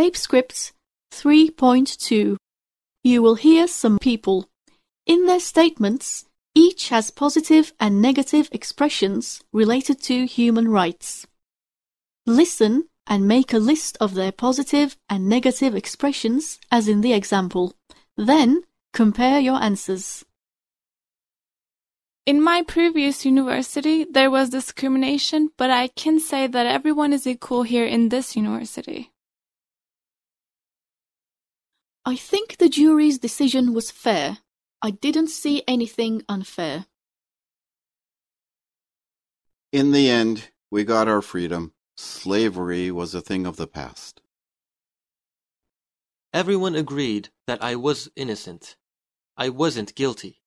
Tape script 3.2. You will hear some people. In their statements, each has positive and negative expressions related to human rights. Listen and make a list of their positive and negative expressions as in the example. Then compare your answers. In my previous university, there was discrimination, but I can say that everyone is equal here in this university. I think the jury's decision was fair. I didn't see anything unfair. In the end, we got our freedom. Slavery was a thing of the past. Everyone agreed that I was innocent. I wasn't guilty.